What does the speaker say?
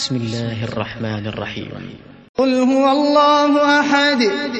بسم الله الرحمن الرحيم. قل هو الله أحد.